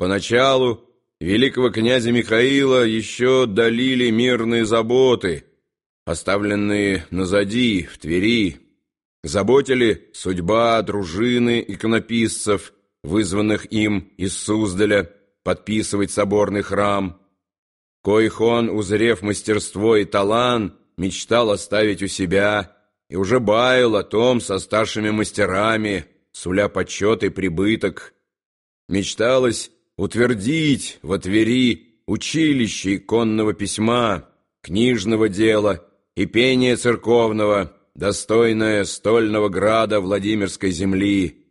Поначалу великого князя Михаила еще долили мирные заботы, оставленные назади, в Твери. Заботили судьба дружины иконописцев, вызванных им из Суздаля подписывать соборный храм, коих он, узрев мастерство и талант, мечтал оставить у себя и уже баял о том со старшими мастерами, суля почет и прибыток. Мечталось утвердить во Твери училище иконного письма, книжного дела и пения церковного, достойное стольного града Владимирской земли.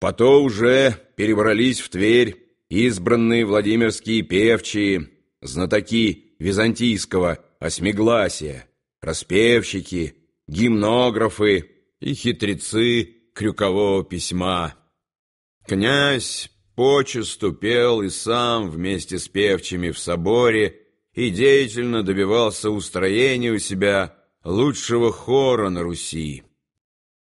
Пото уже перебрались в Тверь избранные Владимирские певчие, знатоки византийского осьмигласия, распевщики, гимнографы и хитрецы крюкового письма. Князь почесту пел и сам вместе с певчими в соборе и деятельно добивался устроения у себя лучшего хора на Руси.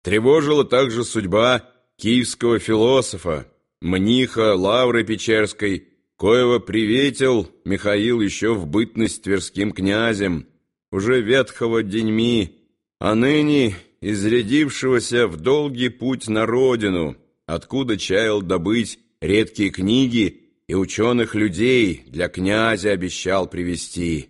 Тревожила также судьба киевского философа, мниха Лавры Печерской, коего приветил Михаил еще в бытность тверским князем, уже ветхого деньми, а ныне изрядившегося в долгий путь на родину, откуда чаял добыть редкие книги и ученых людей для князя обещал привести.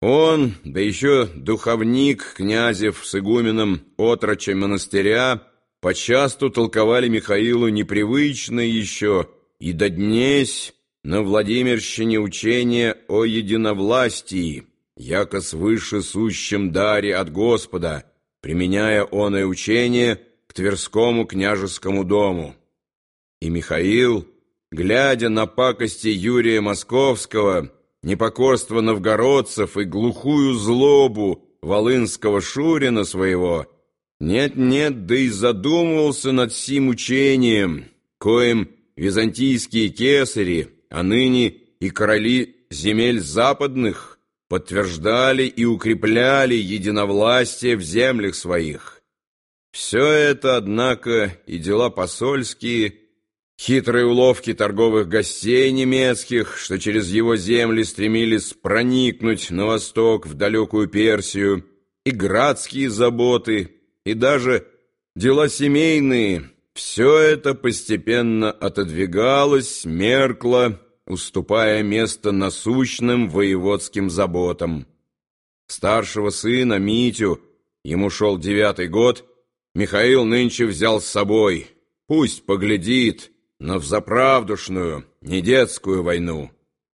Он, да еще духовник князев с игуменом отроча монастыря, почасту толковали Михаилу непривычное еще и до днесь на Владимирщине учение о единовластии, яко свыше сущем даре от Господа, применяя оное учение к Тверскому княжескому дому. И Михаил, глядя на пакости Юрия Московского, непокорство новгородцев и глухую злобу волынского Шурина своего, нет-нет, да и задумывался над сим учением, коим византийские кесари, а ныне и короли земель западных подтверждали и укрепляли единовластие в землях своих. Все это, однако, и дела посольские – Хитрые уловки торговых гостей немецких, что через его земли стремились проникнуть на восток в далекую Персию, и градские заботы, и даже дела семейные, все это постепенно отодвигалось, меркло, уступая место насущным воеводским заботам. Старшего сына, Митю, ему шел девятый год, Михаил нынче взял с собой. Пусть поглядит, но взаправдушную, не детскую войну.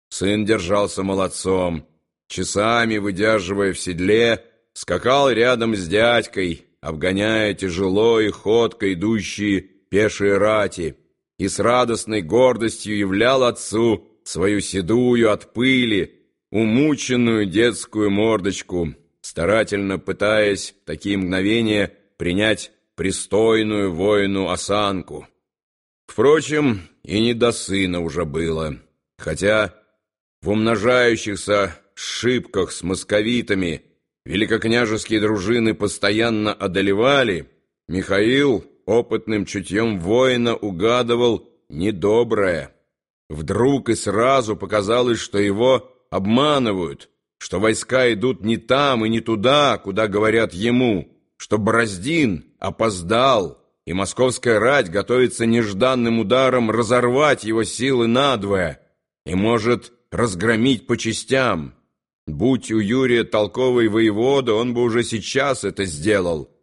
Сын держался молодцом, часами выдерживая в седле, скакал рядом с дядькой, обгоняя тяжело и ходко идущие пешие рати, и с радостной гордостью являл отцу свою седую от пыли, умученную детскую мордочку, старательно пытаясь в такие мгновения принять пристойную воину осанку. Впрочем, и не до сына уже было, хотя в умножающихся шибках с московитами великокняжеские дружины постоянно одолевали, Михаил опытным чутьем воина угадывал недоброе. Вдруг и сразу показалось, что его обманывают, что войска идут не там и не туда, куда говорят ему, что Бороздин опоздал, и московская рать готовится нежданным ударом разорвать его силы надвое и может разгромить по частям. Будь у Юрия толковый воевода, он бы уже сейчас это сделал —